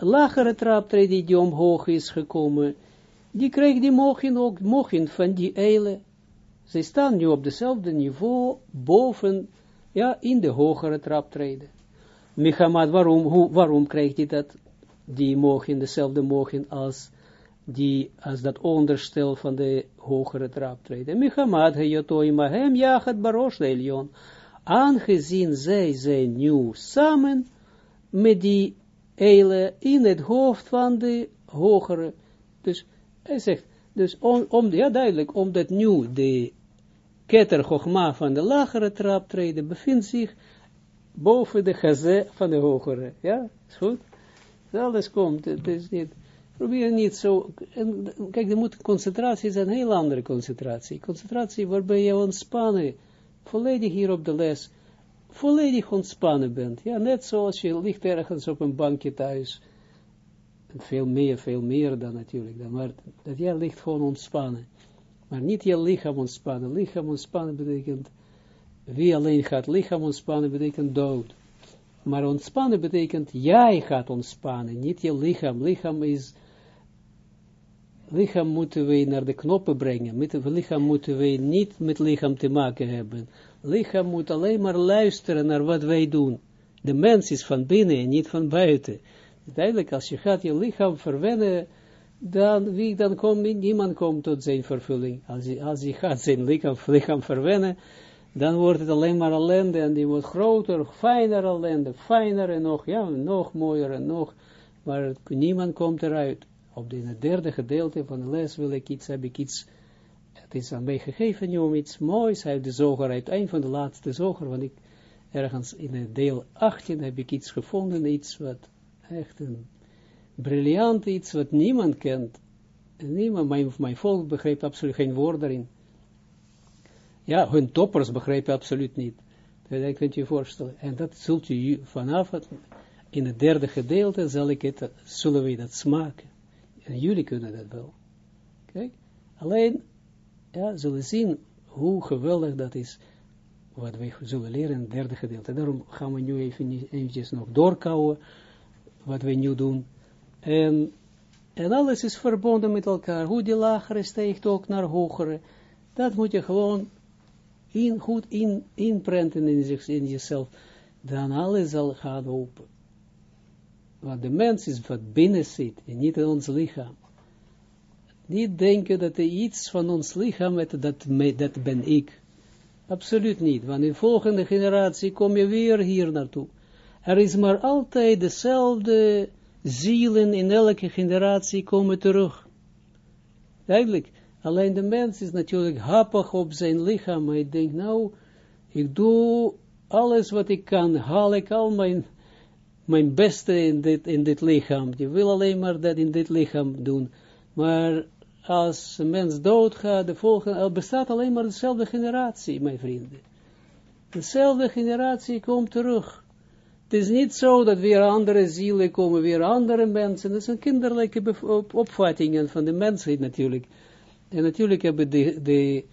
lagere traptreden die omhoog is gekomen, die kreeg die mogen ook, mogen van die eile, zij staan nu op dezelfde niveau boven, ja, in de hogere traptreden. Michamad, waarom, waarom krijgt hij dat, die mogen, dezelfde mogen als, die, als dat onderstel van de hogere traptreden. Michamad, heyotoi mahem, jachat barosh leilion. Aangezien zij zijn nu samen met die eile in het hoofd van de hogere. Dus hij zegt, dus om, ja duidelijk, omdat nu de Chogma van de lagere traptreden bevindt zich boven de gazé van de hogere. Ja, is goed? Alles komt, het is niet, probeer niet zo, kijk, er moet concentratie zijn, een heel andere concentratie. Concentratie waarbij je ontspannen, volledig hier op de les, volledig ontspannen bent. Ja, net zoals je ligt ergens op een bankje thuis. Veel meer, veel meer dan natuurlijk, dan, maar dat jij ligt gewoon ontspannen Maar niet je lichaam ontspannen. Lichaam ontspannen betekent, wie alleen gaat lichaam ontspannen betekent dood. Maar ontspannen betekent, jij gaat ontspannen, niet je lichaam. Lichaam is, lichaam moeten we naar de knoppen brengen. Met lichaam moeten we niet met lichaam te maken hebben. Lichaam moet alleen maar luisteren naar wat wij doen. De mens is van binnen en niet van buiten. Duidelijk, als je gaat je lichaam verwennen, dan, wie, dan komt niemand komt tot zijn vervulling. Als hij, als gaat zijn lichaam, lichaam verwennen, dan wordt het alleen maar ellende en die wordt groter, fijner ellende, fijner en nog, ja, nog mooier en nog, maar niemand komt eruit. Op het derde gedeelte van de les wil ik iets, heb ik iets, het is aan mij gegeven om iets moois uit de zoger, uit een van de laatste zoger, want ik, ergens in deel 18 heb ik iets gevonden, iets wat echt een briljant iets wat niemand kent. Niemand, mijn, mijn volk begreep absoluut geen woord daarin. Ja, hun toppers begrepen absoluut niet. Dat kunt je voorstellen. En dat zult je vanaf in het derde gedeelte zal ik het, zullen we dat smaken. En jullie kunnen dat wel. Kijk, alleen, ja, zullen zien hoe geweldig dat is, wat we zullen leren in het derde gedeelte. Daarom gaan we nu even eventjes nog doorkouwen, wat we nu doen. En, alles is verbonden met elkaar. Hoe die lagere steekt ook naar hogere. Dat moet je gewoon in, goed in, inprenten in, jezelf, dan alles zal gaan open. Want de mens is wat binnen zit, en niet in ons lichaam. Niet denken dat er iets van ons lichaam, dat, dat ben ik. Absoluut niet, want in de volgende generatie kom je weer hier naartoe. Er is maar altijd dezelfde zielen in elke generatie komen terug. Duidelijk, Alleen de mens is natuurlijk happig op zijn lichaam, maar ik denk, nou, ik doe alles wat ik kan, haal ik al mijn, mijn beste in dit, in dit lichaam. Je wil alleen maar dat in dit lichaam doen. Maar als een mens doodgaat, de volgende, er bestaat alleen maar dezelfde generatie, mijn vrienden. Dezelfde generatie komt terug. Het is niet zo dat weer andere zielen komen, weer andere mensen. Dat zijn kinderlijke opvattingen van de mensheid natuurlijk. En natuurlijk hebben de, de,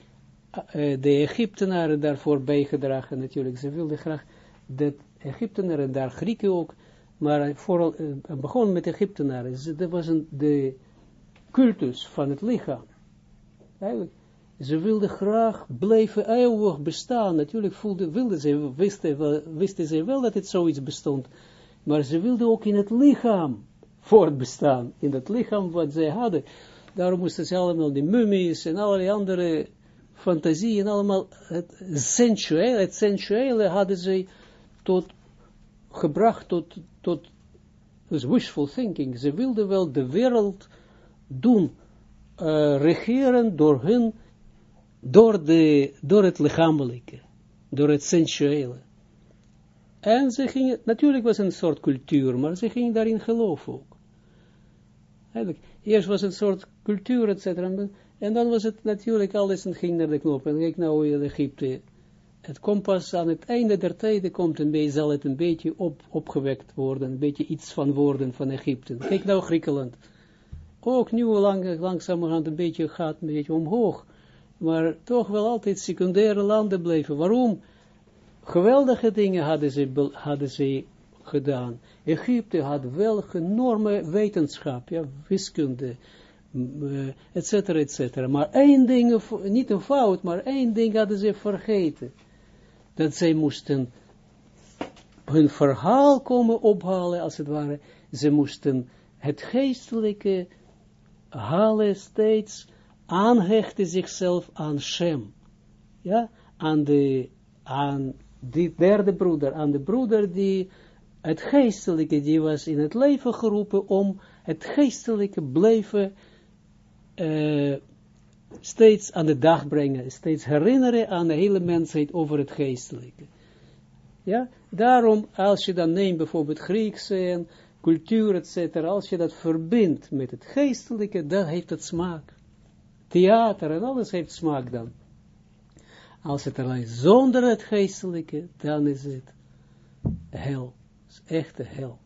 uh, de Egyptenaren daarvoor bijgedragen, natuurlijk. Ze wilden graag dat Egyptenaren, daar Grieken ook, maar vooral, uh, begon met Egyptenaren. Dat was een, de cultus van het lichaam. Eigenlijk. Ze wilden graag blijven eeuwig bestaan. Natuurlijk voelde, wilden ze, wisten, ze wel dat het zoiets bestond. Maar ze wilden ook in het lichaam voortbestaan. In het lichaam wat zij hadden. Daarom moesten ze allemaal die mummies en allerlei andere fantasieën, allemaal het sensuele, het sensuele hadden ze tot, gebracht tot, tot, wishful thinking. Ze wilden wel de wereld doen, uh, regeren door hun, door, de, door het lichamelijke, door het sensuele. En ze gingen, natuurlijk was een soort cultuur, maar ze gingen daarin geloven ook. Eigenlijk, eerst was een soort cultuur, et cetera. En dan was het natuurlijk alles en ging naar de knop. En kijk nou in Egypte. Het kompas aan het einde der tijden komt een beetje, zal het een beetje op, opgewekt worden, een beetje iets van worden van Egypte. Kijk nou Griekenland. Ook nu lang, langzamerhand een beetje gaat een beetje omhoog. Maar toch wel altijd secundaire landen blijven. Waarom? Geweldige dingen hadden ze, hadden ze gedaan. Egypte had wel enorme wetenschap, ja, wiskunde, uh, et cetera, et cetera. Maar één ding, niet een fout, maar één ding hadden ze vergeten. Dat zij moesten hun verhaal komen ophalen, als het ware. Ze moesten het geestelijke halen steeds, aanhechten zichzelf aan Shem. Ja, aan de, aan die derde broeder, aan de broeder die het geestelijke, die was in het leven geroepen om het geestelijke blijven uh, steeds aan de dag brengen, steeds herinneren aan de hele mensheid over het geestelijke. Ja, daarom, als je dan neemt bijvoorbeeld Griekse en cultuur, etc., als je dat verbindt met het geestelijke, dan heeft het smaak. Theater en alles heeft smaak dan. Als het alleen zonder het geestelijke, dan is het hel echte hel.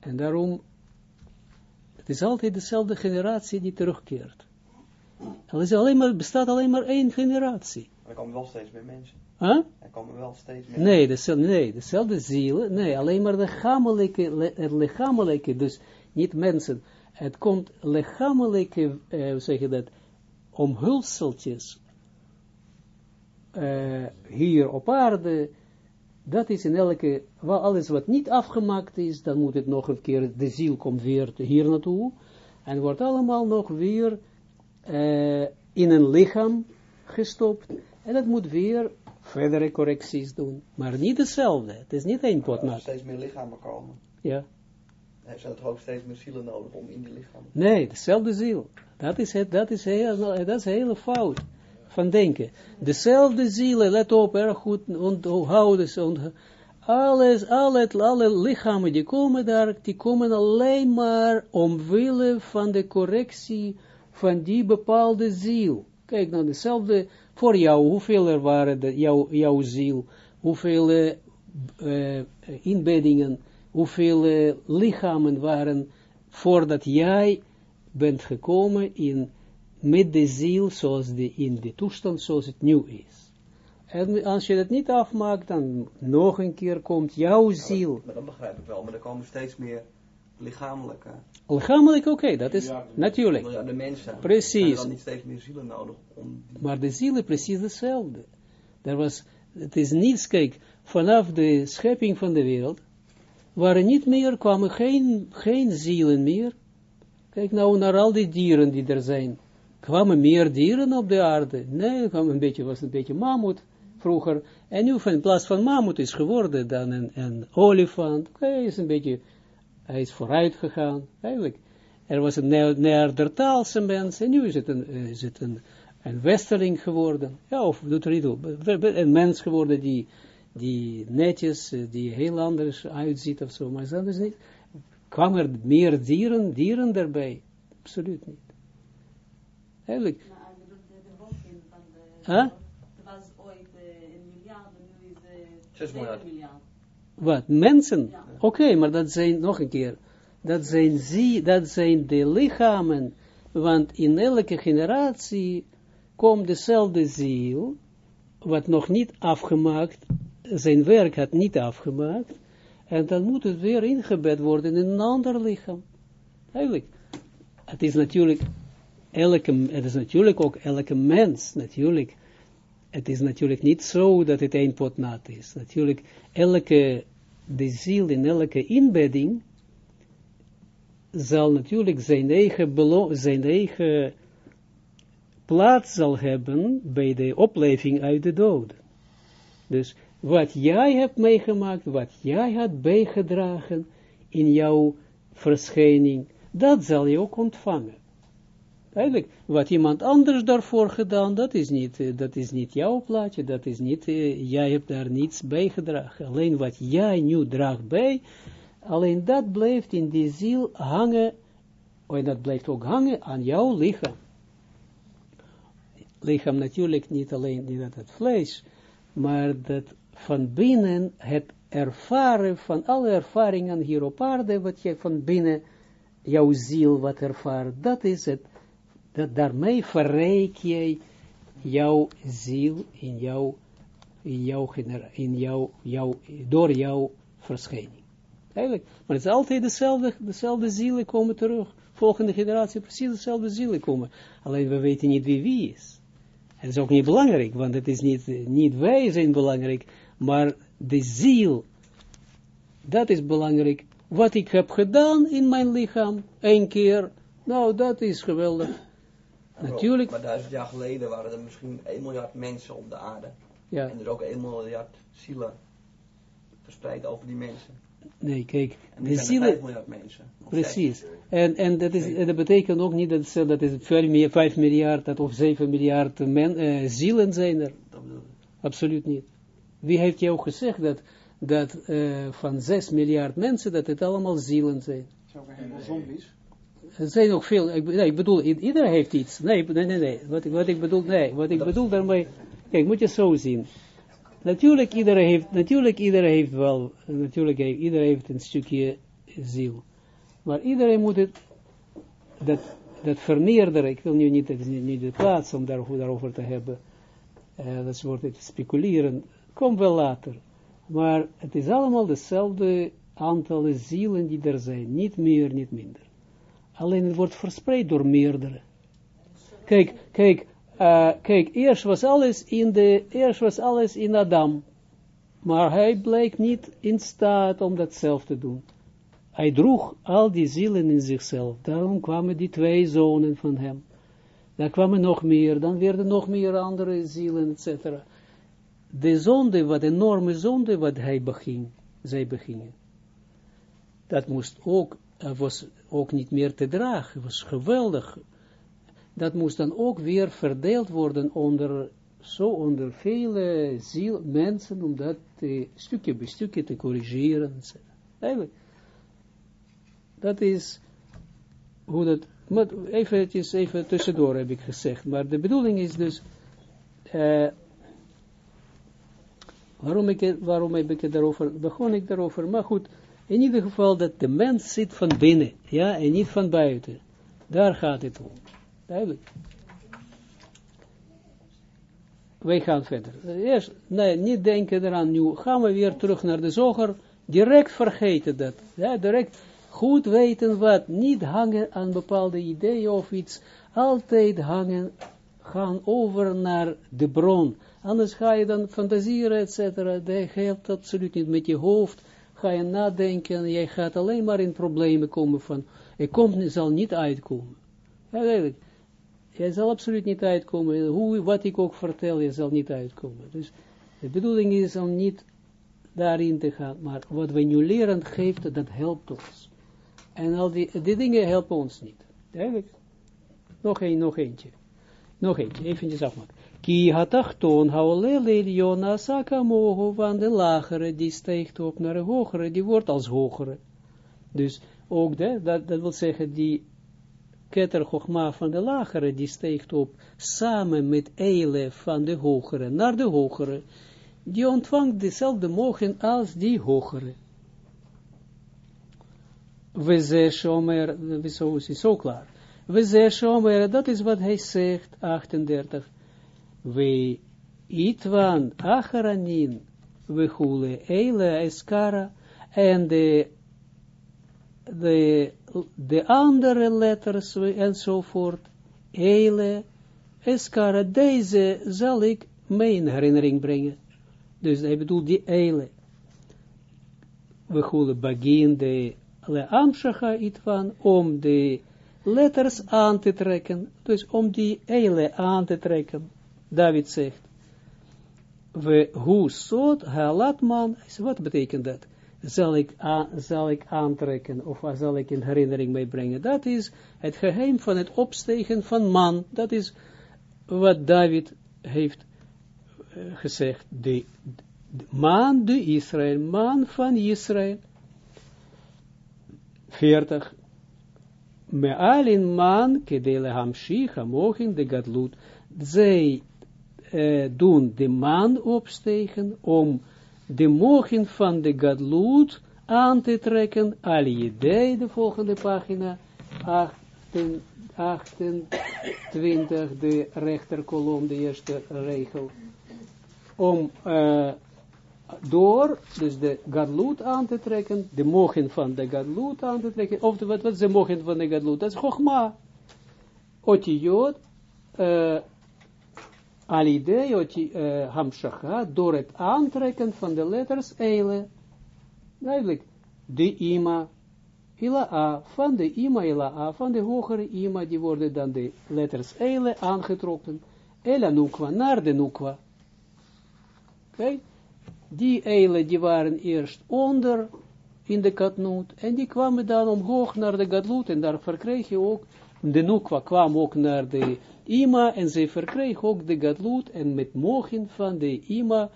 En daarom, het is altijd dezelfde generatie die terugkeert. Er is bestaat alleen maar één generatie. Maar er komen wel steeds meer mensen. Huh? Er komen wel steeds meer Nee, dezelfde, nee, dezelfde ziel, nee, alleen maar de lichamelijke, het lichamelijke, dus niet mensen. Het komt lichamelijke, eh, hoe zeg je dat, omhulseltjes eh, hier op aarde, dat is in elke, wel alles wat niet afgemaakt is, dan moet het nog een keer, de ziel komt weer hier naartoe, en wordt allemaal nog weer eh, in een lichaam gestopt, en dat moet weer verdere correcties doen, maar niet hetzelfde, het is niet één pot er steeds meer lichamen komen, ja. zijn er toch ook steeds meer zielen nodig om in die lichamen. Nee, dezelfde ziel. Dat is het, dat is heel, dat is een hele fout van denken. Dezelfde zielen, let op, erg goed onthouden ze. ont- Alles, alle, alle lichamen die komen daar, die komen alleen maar omwille van de correctie van die bepaalde ziel. Kijk nou, dezelfde, voor jou, hoeveel er waren, de, jouw, jouw ziel, hoeveel eh, eh, inbeddingen, hoeveel eh, lichamen waren voordat jij bent gekomen in, met de ziel zoals de, in de toestand zoals het nu is. En als je dat niet afmaakt, dan nog een keer komt jouw ziel. Maar dat begrijp ik wel, maar er komen steeds meer lichamelijke Lichamelijk oké, dat is natuurlijk. miljarden mensen. Precies. Dan niet steeds meer zielen nodig om die... Maar de ziel is precies hetzelfde. Er was, het is niets, kijk, vanaf de schepping van de wereld, waren niet meer, kwamen geen, geen zielen meer. Kijk nou naar al die dieren die er zijn. Kwamen meer dieren op de aarde? Nee, kwam een beetje, was een beetje mammoet vroeger. En nu van, in plaats van mammoet is geworden dan een, een olifant. Oké, is een beetje, hij is vooruit gegaan, eigenlijk. Er was een Ne- Neandertaalse mens en nu is het een, is het een, een westerling geworden. Ja, of doet er niet toe. Een mens geworden die, die netjes, eh, die heel anders uitziet of zo. Maar is anders niet. Kwamen er meer dieren, dieren erbij? Absoluut niet. Eigenlijk. Van de... Huh? Het was ooit eh, een miljard, en nu is het Zes miljard. Wat? Mensen? Ja. Oké, maar dat zijn, nog een keer, dat zijn, zie, dat zijn de lichamen, want in elke generatie komt dezelfde ziel, wat nog niet afgemaakt, zijn werk had niet afgemaakt, en dan moet het weer ingebed worden in een ander lichaam. Eigenlijk, het is natuurlijk, elke, het is natuurlijk ook elke mens, natuurlijk, het is natuurlijk niet zo dat het één pot nat is. Natuurlijk, elke, de ziel in elke inbedding zal natuurlijk zijn eigen, zijn eigen plaats zal hebben bij de opleving uit de dood. Dus wat jij hebt meegemaakt, wat jij had bijgedragen in jouw verschijning, dat zal je ook ontvangen. Eigenlijk, wat iemand anders daarvoor gedaan, dat is niet, eh, dat is niet jouw plaatje, dat is niet, eh, jij hebt daar niets bijgedragen. Alleen wat jij nu draagt bij, alleen dat blijft in die ziel hangen, en dat blijft ook hangen aan jouw lichaam. Lichaam natuurlijk niet alleen niet dat het vlees, maar dat van binnen het ervaren van alle ervaringen hier op aarde, wat je van binnen jouw ziel wat ervaart, dat is het dat daarmee verrijk jij jouw ziel in jouw, in jouw, in jouw, jouw, door jouw verschijning. Eigenlijk, maar het is altijd dezelfde, dezelfde zielen komen terug. Volgende generatie precies dezelfde zielen komen. Alleen we weten niet wie wie is. Het is ook niet belangrijk, want het is niet, niet wij zijn belangrijk, maar de ziel, dat is belangrijk. Wat ik heb gedaan in mijn lichaam, één keer, nou dat is geweldig. Natuurlijk. Maar duizend jaar geleden waren er misschien 1 miljard mensen op de aarde. Ja, En er ook 1 miljard zielen verspreid over die mensen. nee, kijk, de zijn zielen, 5 miljard mensen. Precies. En, en dat, is, dat betekent ook niet dat, ze- dat het 5 miljard dat of 7 miljard men, eh, zielen zijn er. Dat bedoel ik. Absoluut niet. Wie heeft jou gezegd dat, dat eh, van 6 miljard mensen, dat het allemaal zielen zijn? Zijn ook helemaal zombies. Er zijn ook veel, ik, nee, ik bedoel, iedereen heeft iets. Nee, nee, nee, nee. Wat, ik- wat ik bedoel, nee, wat ik bedoel daarmee, kijk, moet je zo zien. Natuurlijk, iedereen heeft, natuurlijk, iedereen heeft wel, natuurlijk, iedereen heeft een stukje ziel. Maar iedereen moet het, dat dat vermeerderen, ik wil nu niet, niet, de plaats om daarover, daarover te hebben, uh, dat wordt het speculeren, komt wel later. Maar het is allemaal dezelfde aantal zielen die er zijn, niet meer, niet minder. Alleen het wordt verspreid door meerdere. Kijk, kijk, uh, kijk, eerst was alles in de, eerst was alles in Adam. Maar hij bleek niet in staat om dat zelf te doen. Hij droeg al die zielen in zichzelf. Daarom kwamen die twee zonen van hem. Dan kwamen nog meer, dan werden nog meer andere zielen, etc. De zonde, wat enorme zonde, wat hij beging, zij begingen. Dat moest ook, was ook niet meer te dragen, was geweldig. Dat moest dan ook weer verdeeld worden onder, zo onder vele ziel, mensen, om dat stukje bij stukje te corrigeren. Eigenlijk, dat is hoe dat, even, even tussendoor heb ik gezegd, maar de bedoeling is dus, uh, waarom, ik, waarom heb ik het daarover, begon ik daarover, maar goed, in ieder geval dat de mens zit van binnen, ja, en niet van buiten. Daar gaat het om. Duidelijk. Wij gaan verder. Eerst, nee, niet denken eraan, nu gaan we weer terug naar de zoger, direct vergeten dat, ja, direct goed weten wat, niet hangen aan bepaalde ideeën of iets, altijd hangen, gaan over naar de bron. Anders ga je dan fantaseren, et cetera, dat helpt absoluut niet met je hoofd, ga je nadenken, jij gaat alleen maar in problemen komen van, je komt, zal niet uitkomen. Eigenlijk, jij zal absoluut niet uitkomen, hoe, wat ik ook vertel, je zal niet uitkomen. Dus de bedoeling is om niet daarin te gaan, maar wat we nu leren geeft, dat helpt ons. En al die, die dingen helpen ons niet. Duidelijk. Nog een, nog eentje. Nog eentje, eventjes afmaken. Ki hatachton haolele Jona sakamoho, van de lagere, die steekt op naar de hogere, die wordt als hogere. Dus ook de, dat, dat wil zeggen, die keter van de lagere, die steekt op samen met eile van de hogere, naar de hogere, die ontvangt dezelfde mogen als die hogere. We ze shomer, zo is zo klaar. We ze shomer, dat is wat hij zegt, 38. We itwan acharanin, we hule eile eskara, en de, de, de andere letters enzovoort, eile, eskara, deze zal ik mijn herinnering brengen. Dus hij bedoelt die eile. We hule begin de le amshacha itvan, om de letters aan te trekken, dus om die eile aan te trekken, David zegt, we hoe halat man, wat betekent dat? Zal ik, zal ik aantrekken, of zal ik in herinnering meebrengen? Dat is het geheim van het opstegen van man, dat is wat David heeft uh, gezegd, de, man de Israël, man van Israël, 40. Me'alin man kedele hamshicha mogen de gadlut. Zij uh, doen de man opstegen om de mogen van de gadlut aan te trekken. Ali idee, de volgende pagina, 28, de rechterkolom, de eerste regel. Om uh, door, dus de gadlut aan te trekken, de mogen van de gadlut aan te trekken, of wat, wat is de mogen van de gadlut? Dat is chogma. Uh, alide, oti, uh, hamshacha, door het aantrekken van de letters eile. Duidelijk, de ima, ila a, van de ima ila a, van de hogere ima, die worden dan de letters eile aangetrokken, ela nukwa, naar de nukwa. Oké? Okay? die eilen die waren eerst onder in de katnoot, en die kwamen dan omhoog naar de gadloot, en daar verkreeg je ook, de nukwa kwam ook naar de ima, en ze verkreeg ook de gadloot, en met mogen van de ima,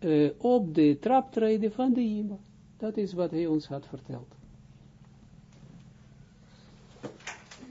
uh, op de traptreden van de ima. Dat is wat hij ons had verteld.